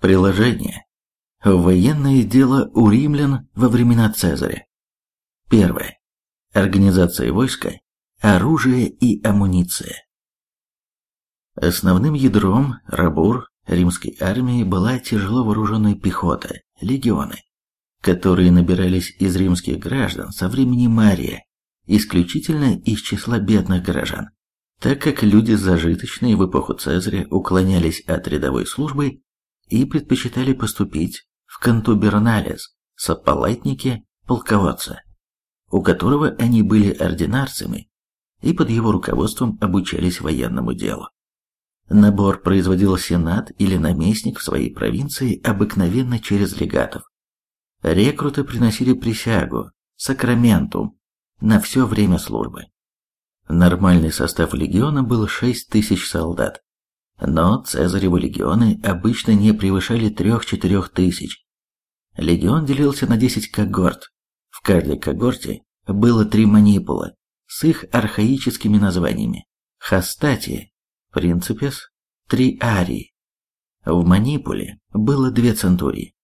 Приложение. Военное дело у римлян во времена Цезаря. Первое. Организация войска, оружие и амуниция. Основным ядром рабур римской армии была тяжело вооруженная пехота, легионы, которые набирались из римских граждан со времени Мария, исключительно из числа бедных горожан. Так как люди зажиточные в эпоху Цезаря уклонялись от рядовой службы и предпочитали поступить в контуберналис, сополатники полководца, у которого они были ординарцами и под его руководством обучались военному делу. Набор производил сенат или наместник в своей провинции обыкновенно через легатов. Рекруты приносили присягу, сакраментум, на все время службы. Нормальный состав легиона был 6 тысяч солдат, но Цезаревы легионы обычно не превышали 3-4 тысяч. Легион делился на 10 когорт. В каждой когорте было три манипула с их архаическими названиями. Хастати, принципес, три арии. В манипуле было две центурии.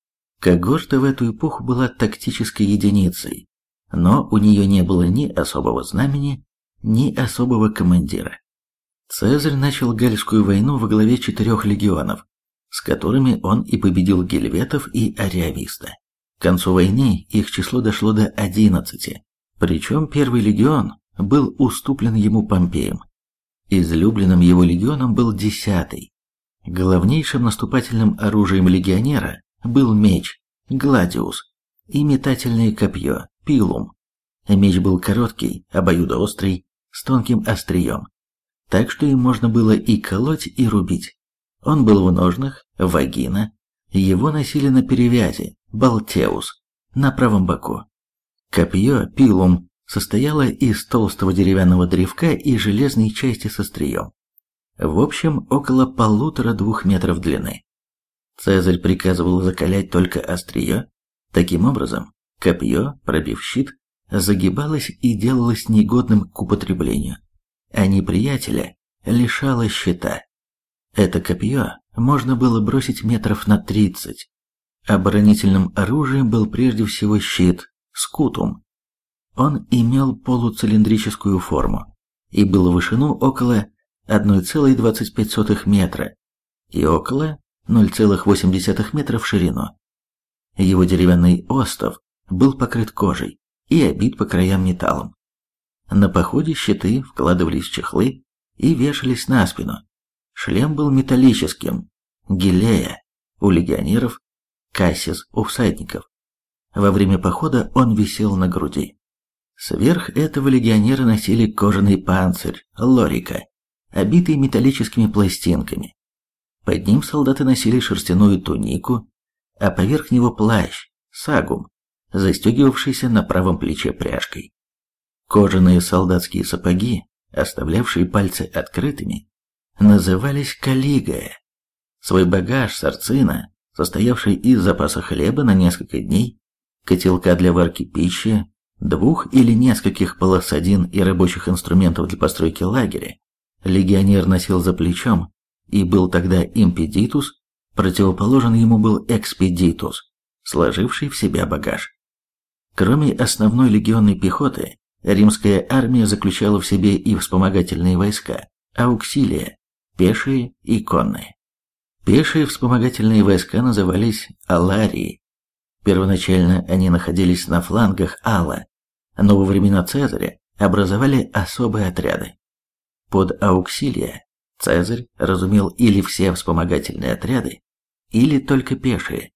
Когорта в эту эпоху была тактической единицей, но у нее не было ни особого знамени, ни особого командира. Цезарь начал Гальскую войну во главе четырех легионов, с которыми он и победил гельветов и ариависта. К концу войны их число дошло до одиннадцати, причем первый легион был уступлен ему Помпеем. Излюбленным его легионом был десятый. Главнейшим наступательным оружием легионера был меч, гладиус, и метательное копье, пилум. Меч был короткий, обоюдоострый, с тонким острием, так что им можно было и колоть, и рубить. Он был в ножнах, вагина, его носили на перевязи, балтеус, на правом боку. Копье, пилум, состояло из толстого деревянного древка и железной части со острием. В общем, около полутора-двух метров длины. Цезарь приказывал закалять только острие. Таким образом, копье, пробив щит, загибалось и делалось негодным к употреблению, а неприятеля лишало щита. Это копье можно было бросить метров на тридцать. Оборонительным оружием был прежде всего щит, скутум. Он имел полуцилиндрическую форму и был в вышину около 1,25 метра и около 0,8 метра в ширину. Его деревянный остов был покрыт кожей и обит по краям металлом. На походе щиты вкладывались в чехлы и вешались на спину. Шлем был металлическим, гилея у легионеров, кассис у всадников. Во время похода он висел на груди. Сверх этого легионеры носили кожаный панцирь, лорика, обитый металлическими пластинками. Под ним солдаты носили шерстяную тунику, а поверх него плащ, сагум, застегивавшийся на правом плече пряжкой. Кожаные солдатские сапоги, оставлявшие пальцы открытыми, назывались калигая. Свой багаж сарцина, состоявший из запаса хлеба на несколько дней, котелка для варки пищи, двух или нескольких полосадин и рабочих инструментов для постройки лагеря, легионер носил за плечом и был тогда импедитус, противоположен ему был экспедитус, сложивший в себя багаж. Кроме основной легионной пехоты, римская армия заключала в себе и вспомогательные войска, ауксилия, пешие и конные. Пешие вспомогательные войска назывались аларии. Первоначально они находились на флангах Алла, но во времена Цезаря образовали особые отряды. Под ауксилия Цезарь разумел или все вспомогательные отряды, или только пешие.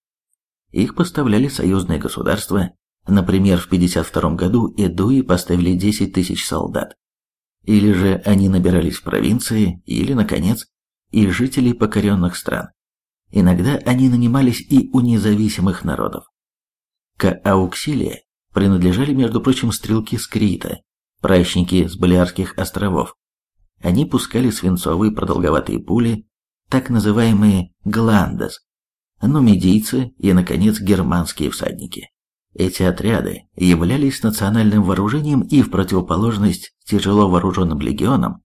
Их поставляли союзные государства, например, в 52 году Эдуи поставили 10 тысяч солдат. Или же они набирались в провинции, или, наконец, из жителей покоренных стран. Иногда они нанимались и у независимых народов. К ауксилии принадлежали, между прочим, стрелки с Крита, пращники с Балиарских островов. Они пускали свинцовые продолговатые пули, так называемые гландес, нумидийцы и, наконец, германские всадники. Эти отряды являлись национальным вооружением и в противоположность тяжело вооруженным легионам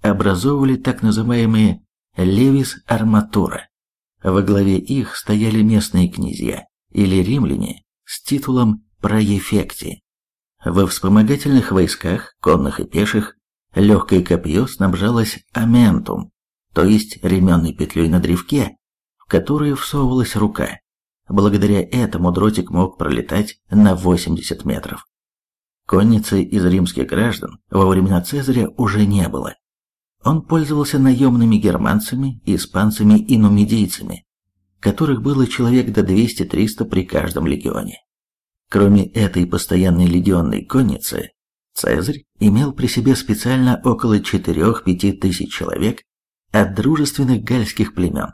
образовывали так называемые левис арматура, Во главе их стояли местные князья или римляне с титулом проефекти. Во вспомогательных войсках, конных и пеших, легкое копье снабжалось аментум, то есть ременной петлей на древке, в которую всовывалась рука. Благодаря этому дротик мог пролетать на 80 метров. Конницы из римских граждан во времена Цезаря уже не было. Он пользовался наемными германцами, испанцами и нумидийцами, которых было человек до 200-300 при каждом легионе. Кроме этой постоянной легионной конницы, Цезарь имел при себе специально около 4-5 тысяч человек от дружественных гальских племен.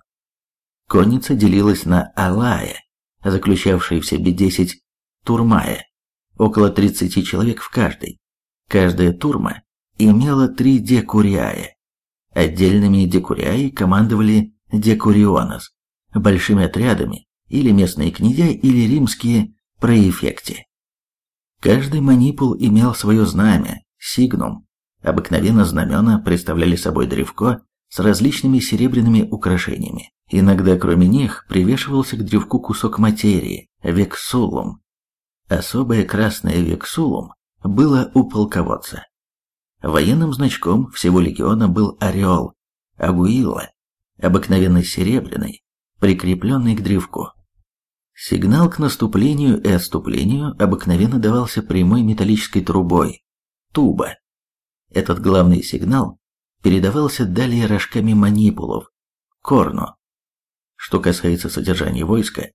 Конница делилась на алая, заключавшие в себе 10 турмая, около 30 человек в каждой. Каждая турма имела три декуриая. Отдельными декуриаи командовали декурионос, большими отрядами, или местные князья, или римские проефекти. Каждый манипул имел свое знамя, сигнум. Обыкновенно знамена представляли собой древко с различными серебряными украшениями. Иногда кроме них привешивался к древку кусок материи, вексулум. Особое красное вексулум было у полководца. Военным значком всего легиона был орел, агуила, обыкновенно серебряный, прикрепленный к древку. Сигнал к наступлению и отступлению обыкновенно давался прямой металлической трубой, туба. Этот главный сигнал передавался далее рожками манипулов, корну. Что касается содержания войска,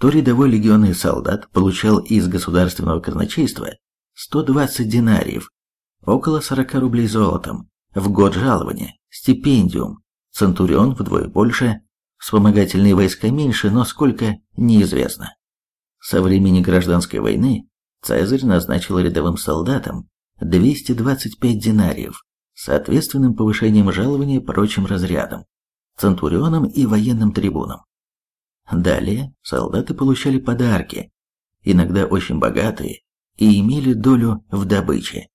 то рядовой легионный солдат получал из государственного казначейства 120 динариев, около 40 рублей золотом, в год жалования, стипендиум, центурион вдвое больше, Вспомогательные войска меньше, но сколько – неизвестно. Со времени гражданской войны Цезарь назначил рядовым солдатам 225 динариев, соответственным повышением жалования прочим разрядам, центурионам и военным трибунам. Далее солдаты получали подарки, иногда очень богатые, и имели долю в добыче.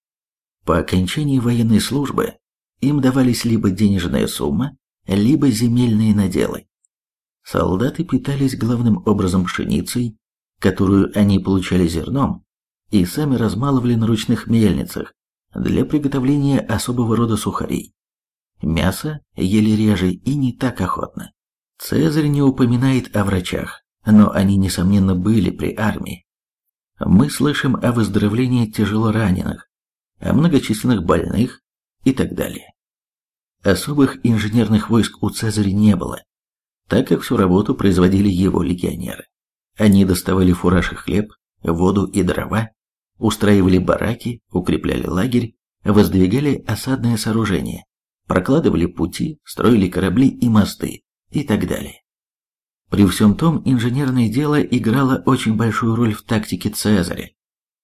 По окончании военной службы им давались либо денежная сумма, либо земельные наделы. Солдаты питались главным образом пшеницей, которую они получали зерном, и сами размалывали на ручных мельницах для приготовления особого рода сухарей. Мясо ели реже и не так охотно. Цезарь не упоминает о врачах, но они, несомненно, были при армии. Мы слышим о выздоровлении тяжело раненых, о многочисленных больных и так далее. Особых инженерных войск у Цезаря не было, так как всю работу производили его легионеры. Они доставали фураж и хлеб, воду и дрова, устраивали бараки, укрепляли лагерь, воздвигали осадное сооружение, прокладывали пути, строили корабли и мосты и так далее. При всем том, инженерное дело играло очень большую роль в тактике Цезаря.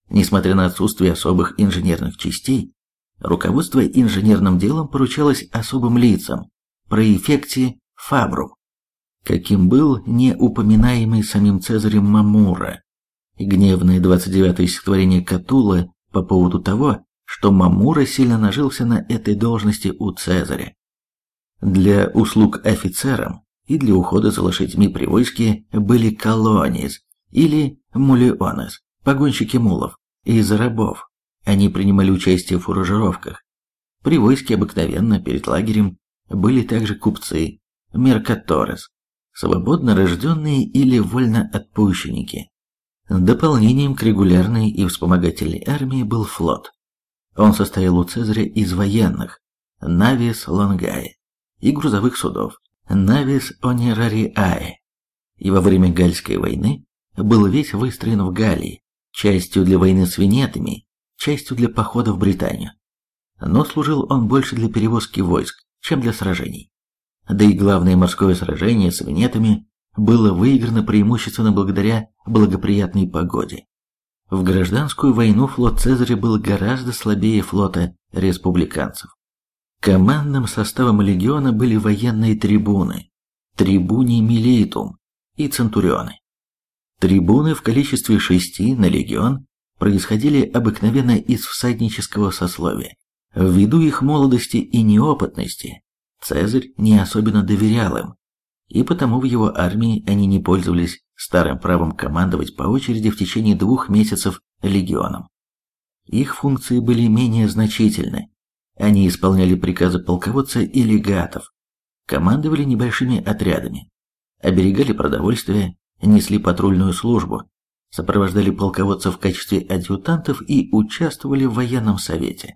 Несмотря на отсутствие особых инженерных частей, руководство инженерным делом поручалось особым лицам, проефекте Фабрум каким был неупоминаемый самим Цезарем Мамура. Гневное 29-е стихотворение Катула по поводу того, что Мамура сильно нажился на этой должности у Цезаря. Для услуг офицерам и для ухода за лошадьми при войске были колонис или мулионес, погонщики мулов, из рабов. Они принимали участие в фуражировках. При войске обыкновенно перед лагерем были также купцы, меркаторес, свободно рожденные или вольноотпущенники. Дополнением к регулярной и вспомогательной армии был флот. Он состоял у Цезаря из военных Навис Лонгае и грузовых судов Навис Онерариае. И во время Гальской войны был весь выстроен в Галлии, частью для войны с Венетами, частью для похода в Британию. Но служил он больше для перевозки войск, чем для сражений да и главное морское сражение с венетами было выиграно преимущественно благодаря благоприятной погоде. В гражданскую войну флот Цезаря был гораздо слабее флота республиканцев. Командным составом легиона были военные трибуны, трибуни милитум и центурионы. Трибуны в количестве шести на легион происходили обыкновенно из всаднического сословия. Ввиду их молодости и неопытности, Цезарь не особенно доверял им, и потому в его армии они не пользовались старым правом командовать по очереди в течение двух месяцев легионом. Их функции были менее значительны. Они исполняли приказы полководца и легатов, командовали небольшими отрядами, оберегали продовольствие, несли патрульную службу, сопровождали полководцев в качестве адъютантов и участвовали в военном совете.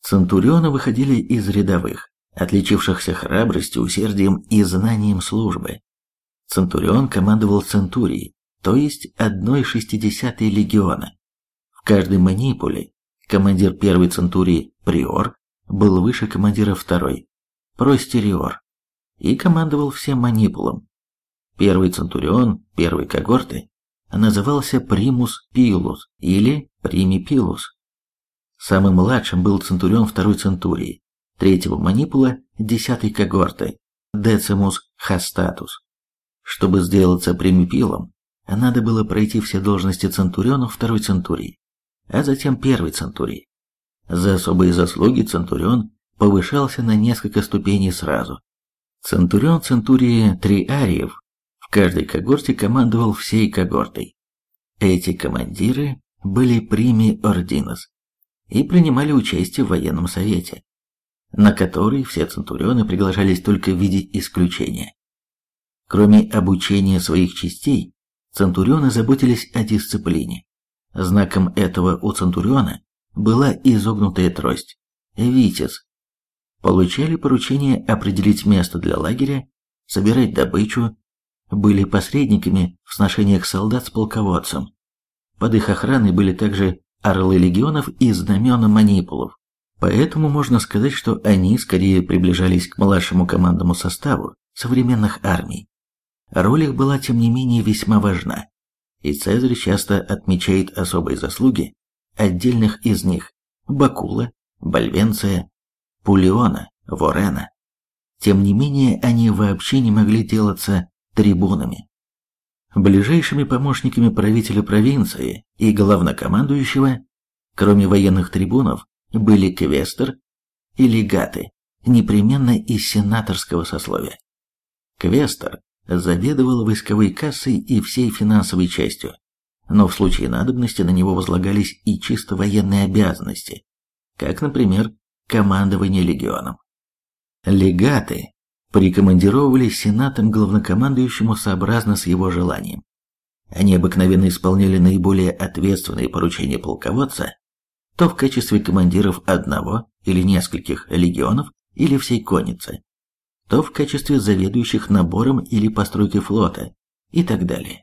Центурионы выходили из рядовых, отличившихся храбростью, усердием и знанием службы. Центурион командовал центурией, то есть одной шестидесятой легиона. В каждой манипуле командир первой центурии приор был выше командира второй, простериор, и командовал всем манипулом. Первый центурион первой когорты назывался примус пилус или примипилус. Самым младшим был центурион второй центурии, третьего манипула десятой когорты, децимус хастатус. Чтобы сделаться примипилом, надо было пройти все должности центурионов второй центурии, а затем первой центурии. За особые заслуги центурион повышался на несколько ступеней сразу. Центурион центурии триариев в каждой когорте командовал всей когортой. Эти командиры были прими ординос и принимали участие в военном совете, на который все центурионы приглашались только в виде исключения. Кроме обучения своих частей, центурионы заботились о дисциплине. Знаком этого у центуриона была изогнутая трость, витязь. Получали поручение определить место для лагеря, собирать добычу, были посредниками в сношениях солдат с полководцем. Под их охраной были также орлы легионов и знамена манипулов. Поэтому можно сказать, что они скорее приближались к младшему командному составу современных армий. Роль их была, тем не менее, весьма важна, и Цезарь часто отмечает особые заслуги отдельных из них – Бакула, Бальвенция, Пулеона, Ворена. Тем не менее, они вообще не могли делаться трибунами. Ближайшими помощниками правителя провинции и главнокомандующего, кроме военных трибунов, были квестер и легаты, непременно из сенаторского сословия. Квестер заведовал войсковой кассой и всей финансовой частью, но в случае надобности на него возлагались и чисто военные обязанности, как, например, командование легионом. Легаты прикомандировали сенатом главнокомандующему сообразно с его желанием. Они обыкновенно исполняли наиболее ответственные поручения полководца, то в качестве командиров одного или нескольких легионов или всей конницы, то в качестве заведующих набором или постройкой флота и так далее.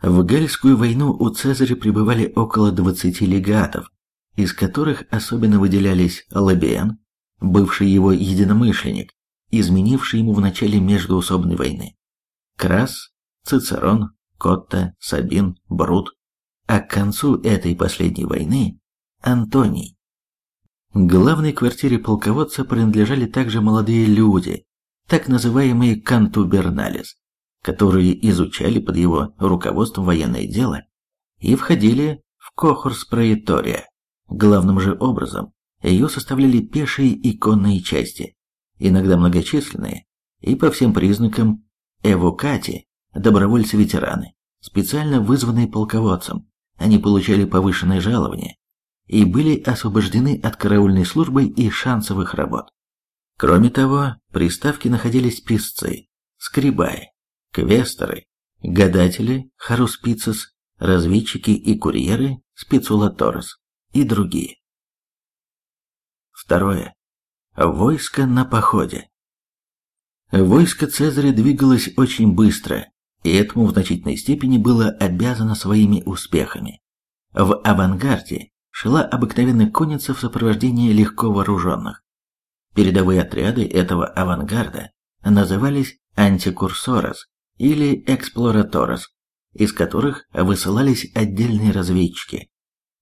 В Гальскую войну у Цезаря пребывали около 20 легатов, из которых особенно выделялись Лабиен, бывший его единомышленник, изменивший ему в начале междуусобной войны. Крас, Цицерон, Котта, Сабин, Брут. А к концу этой последней войны Антоний. Главной квартире полководца принадлежали также молодые люди, так называемые кантуберналис, которые изучали под его руководством военное дело и входили в кохорс проетория. Главным же образом ее составляли пешие и конные части, иногда многочисленные, и по всем признакам эвокати, добровольцы-ветераны, специально вызванные полководцем. Они получали повышенное жалование и были освобождены от караульной службы и шансовых работ. Кроме того, при ставке находились писцы, скрибаи, квесторы, гадатели, харуспицис, разведчики и курьеры, спецулаторос и другие. Второе. Войско на походе. Войско Цезаря двигалось очень быстро, и этому в значительной степени было обязано своими успехами. В авангарде шла обыкновенная конница в сопровождении легко вооруженных. Передовые отряды этого авангарда назывались антикурсорос или эксплораторос, из которых высылались отдельные разведчики.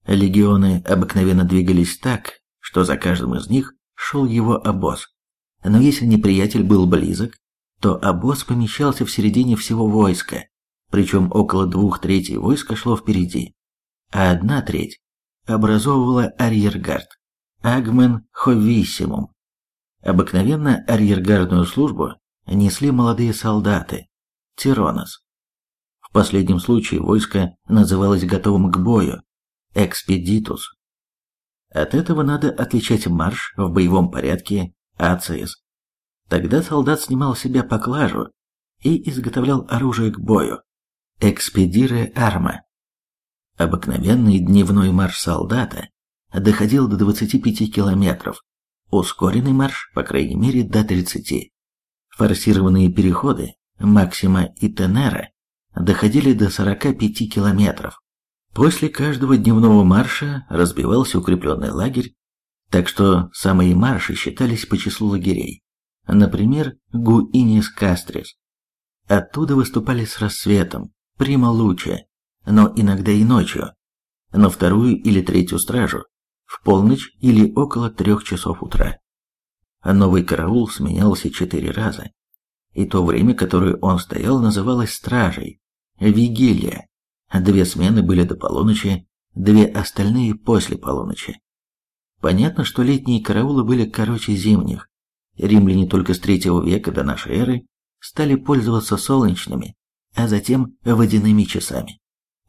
Легионы обыкновенно двигались так, что за каждым из них шел его обоз. Но если неприятель был близок, то обоз помещался в середине всего войска, причем около двух третей войска шло впереди, а одна треть образовывала арьергард, агмен ховиссимум. Обыкновенно арьергардную службу несли молодые солдаты, тиронос. В последнем случае войско называлось готовым к бою, экспедитус. От этого надо отличать марш в боевом порядке АЦС. Тогда солдат снимал с себя поклажу и изготовлял оружие к бою. Экспедире арма. Обыкновенный дневной марш солдата доходил до 25 километров, ускоренный марш, по крайней мере, до 30. Форсированные переходы Максима и Тенера доходили до 45 километров. После каждого дневного марша разбивался укрепленный лагерь, так что самые марши считались по числу лагерей. Например, Гуинис Кастрис. Оттуда выступали с рассветом, прима луча, но иногда и ночью, на вторую или третью стражу, в полночь или около трех часов утра. Новый караул сменялся четыре раза, и то время, которое он стоял, называлось стражей, вигилия. Две смены были до полуночи, две остальные после полуночи. Понятно, что летние караулы были короче зимних. Римляне только с третьего века до нашей эры стали пользоваться солнечными, а затем водяными часами.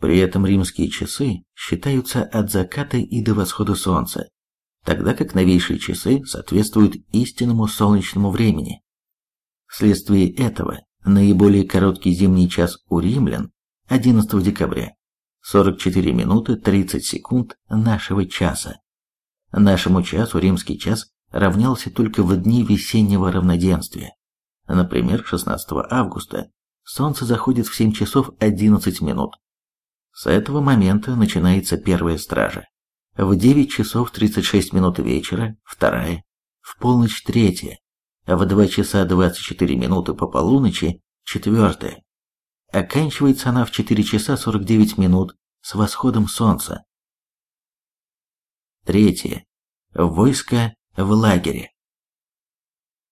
При этом римские часы считаются от заката и до восхода солнца, тогда как новейшие часы соответствуют истинному солнечному времени. Вследствие этого наиболее короткий зимний час у римлян 11 декабря 44 минуты 30 секунд нашего часа. Нашему часу римский час равнялся только в дни весеннего равноденствия. Например, 16 августа солнце заходит в 7 часов 11 минут, с этого момента начинается первая стража. В 9 часов 36 минут вечера вторая, в полночь третья, в 2 часа 24 минуты по полуночи четвертая. Оканчивается она в 4 часа 49 минут с восходом солнца. Третье. Войско в лагере.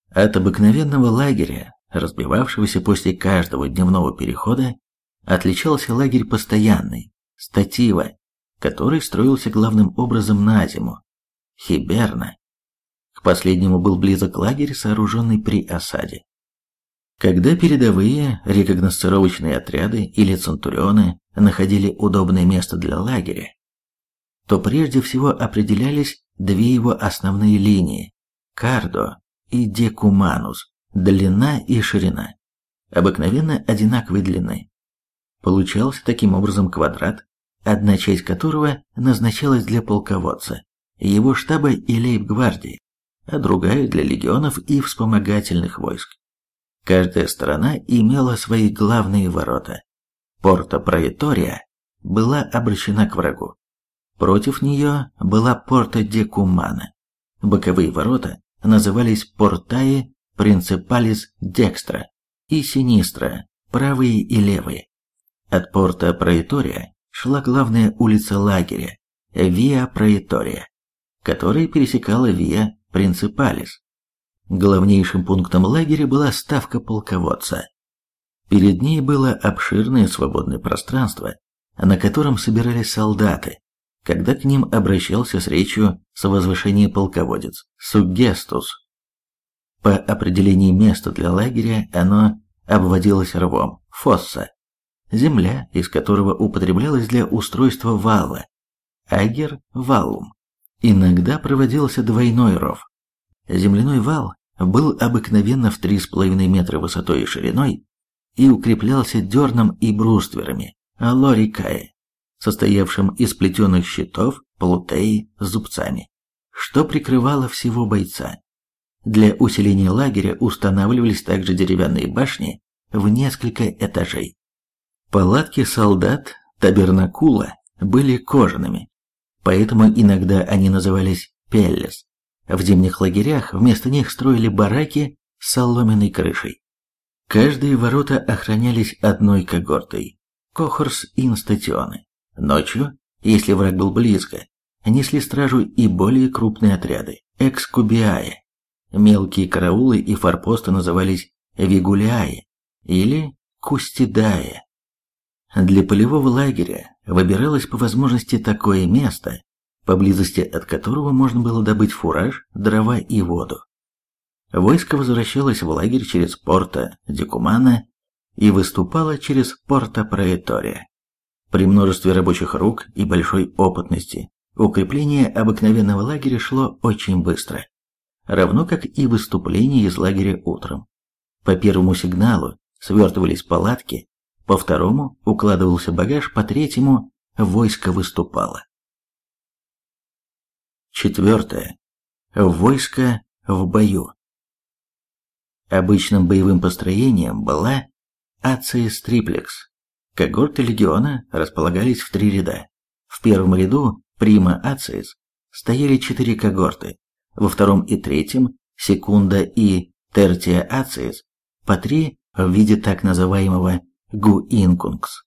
От обыкновенного лагеря, разбивавшегося после каждого дневного перехода, отличался лагерь постоянный, статива, который строился главным образом на зиму, хиберна. К последнему был близок лагерь, сооруженный при осаде. Когда передовые рекогносцировочные отряды или центурионы находили удобное место для лагеря, то прежде всего определялись две его основные линии – кардо и декуманус – длина и ширина, обыкновенно одинаковой длины. Получался таким образом квадрат, одна часть которого назначалась для полководца, его штаба и лейб-гвардии, а другая для легионов и вспомогательных войск. Каждая сторона имела свои главные ворота. Порта Проетория была обращена к врагу. Против нее была порта Декумана. Боковые ворота назывались портаи принципалис декстра и синистра, правые и левые. От порта Проетория шла главная улица лагеря, Виа Проетория, которая пересекала Виа Принципалис. Главнейшим пунктом лагеря была ставка полководца. Перед ней было обширное свободное пространство, на котором собирались солдаты, когда к ним обращался с речью с возвышения полководец, сугестус. По определению места для лагеря оно обводилось рвом, фосса, земля, из которого употреблялась для устройства вала, агер валум. Иногда проводился двойной ров. Земляной вал был обыкновенно в 3,5 метра высотой и шириной и укреплялся дерном и брустверами, лорикаe, состоявшим из плетеных щитов, плутеи с зубцами, что прикрывало всего бойца. Для усиления лагеря устанавливались также деревянные башни в несколько этажей. Палатки солдат табернакула были кожаными, поэтому иногда они назывались пеллес. В зимних лагерях вместо них строили бараки с соломенной крышей. Каждые ворота охранялись одной когортой – кохорс инстатионы. Ночью, если враг был близко, несли стражу и более крупные отряды – экскубиаe. Мелкие караулы и форпосты назывались вигулиаe или кустидае. Для полевого лагеря выбиралось по возможности такое место, поблизости от которого можно было добыть фураж, дрова и воду. Войско возвращалось в лагерь через порта Декумана и выступало через порта Проэтория. При множестве рабочих рук и большой опытности укрепление обыкновенного лагеря шло очень быстро, равно как и выступление из лагеря утром. По первому сигналу свертывались палатки, по второму укладывался багаж, по третьему войско выступало. Четвертое. Войско в бою. Обычным боевым построением была ациес триплекс. Когорты легиона располагались в три ряда. В первом ряду прима ациес стояли четыре когорты, во втором и третьем секунда и тертия ациес по три в виде так называемого гуинкунгс.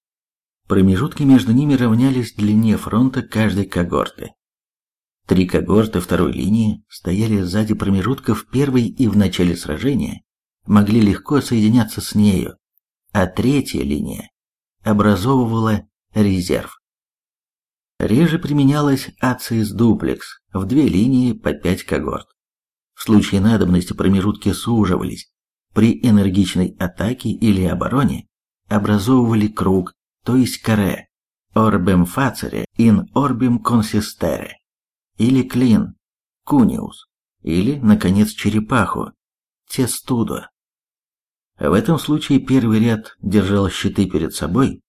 Промежутки между ними равнялись длине фронта каждой когорты. Три когорты второй линии стояли сзади промежутков первой и в начале сражения могли легко соединяться с нею, а третья линия образовывала резерв. Реже применялась ациис дуплекс в две линии по пять когорт. В случае надобности промежутки суживались. При энергичной атаке или обороне образовывали круг, то есть каре, орбем фацере ин орбем консистере, или клин, куниус, или, наконец, черепаху, тестудо. В этом случае первый ряд держал щиты перед собой,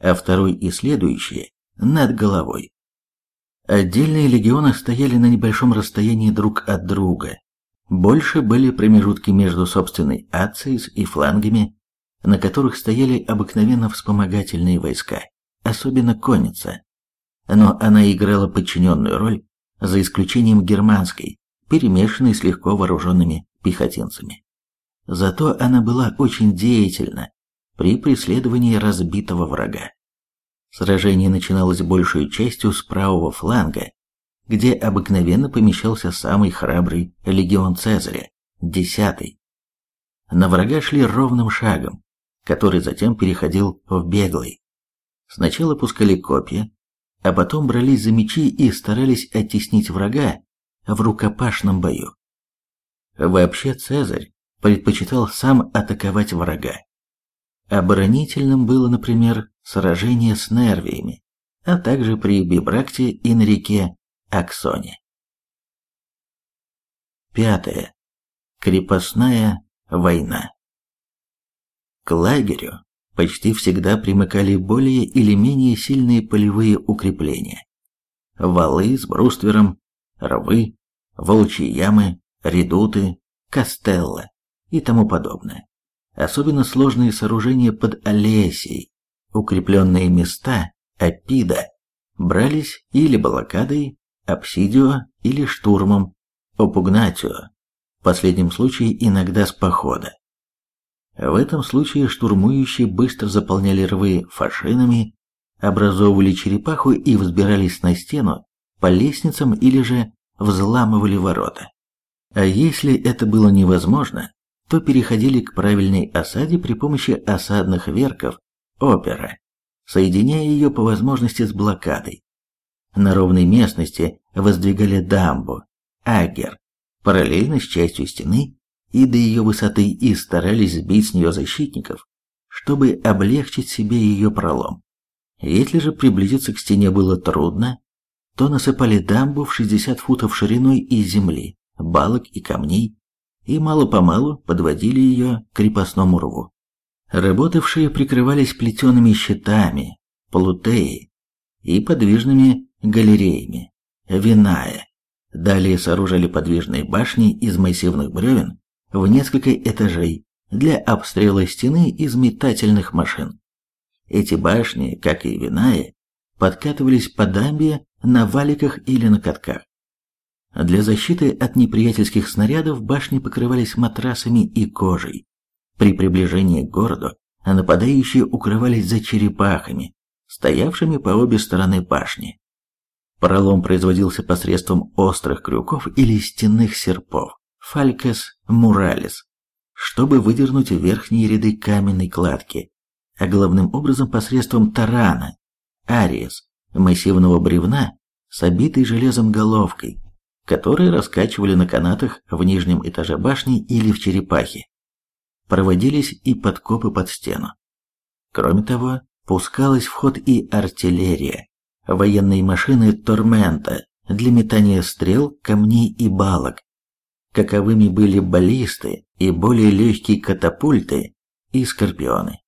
а второй и следующие над головой. Отдельные легионы стояли на небольшом расстоянии друг от друга. Больше были промежутки между собственной ациис и флангами, на которых стояли обыкновенно вспомогательные войска, особенно конница. Но она играла подчиненную роль, за исключением германской, перемешанной с легко вооруженными пехотинцами. Зато она была очень деятельна при преследовании разбитого врага. Сражение начиналось большей частью с правого фланга, где обыкновенно помещался самый храбрый легион Цезаря, десятый. На врага шли ровным шагом, который затем переходил в беглый. Сначала пускали копья, а потом брались за мечи и старались оттеснить врага в рукопашном бою. Вообще Цезарь предпочитал сам атаковать врага. Оборонительным было, например, сражение с Нервиями, а также при Бибракте и на реке Аксоне. Пятое. Крепостная война. К лагерю почти всегда примыкали более или менее сильные полевые укрепления. Валы с бруствером, рвы, волчьи ямы, редуты, кастелла и тому подобное. Особенно сложные сооружения под Олесей, укрепленные места, Апида, брались или блокадой, обсидио или штурмом, опугнатио, в последнем случае иногда с похода. В этом случае штурмующие быстро заполняли рвы фашинами, образовывали черепаху и взбирались на стену по лестницам или же взламывали ворота. А если это было невозможно, то переходили к правильной осаде при помощи осадных верков опера, соединяя ее по возможности с блокадой. На ровной местности воздвигали дамбу, агер, параллельно с частью стены и до ее высоты и старались сбить с нее защитников, чтобы облегчить себе ее пролом. Если же приблизиться к стене было трудно, то насыпали дамбу в 60 футов шириной из земли, балок и камней, и мало-помалу подводили ее к крепостному рву. Работавшие прикрывались плетеными щитами, полутеи и подвижными галереями, виная. Далее сооружали подвижные башни из массивных бревен в несколько этажей для обстрела стены из метательных машин. Эти башни, как и виная, подкатывались по дамбе на валиках или на катках. Для защиты от неприятельских снарядов башни покрывались матрасами и кожей. При приближении к городу нападающие укрывались за черепахами, стоявшими по обе стороны башни. Пролом производился посредством острых крюков или стенных серпов, фалькес муралис, чтобы выдернуть верхние ряды каменной кладки, а главным образом посредством тарана, ариес, массивного бревна с обитой железом головкой, которые раскачивали на канатах в нижнем этаже башни или в черепахе. Проводились и подкопы под стену. Кроме того, пускалась в ход и артиллерия, военные машины Тормента для метания стрел, камней и балок. Каковыми были баллисты и более легкие катапульты и скорпионы.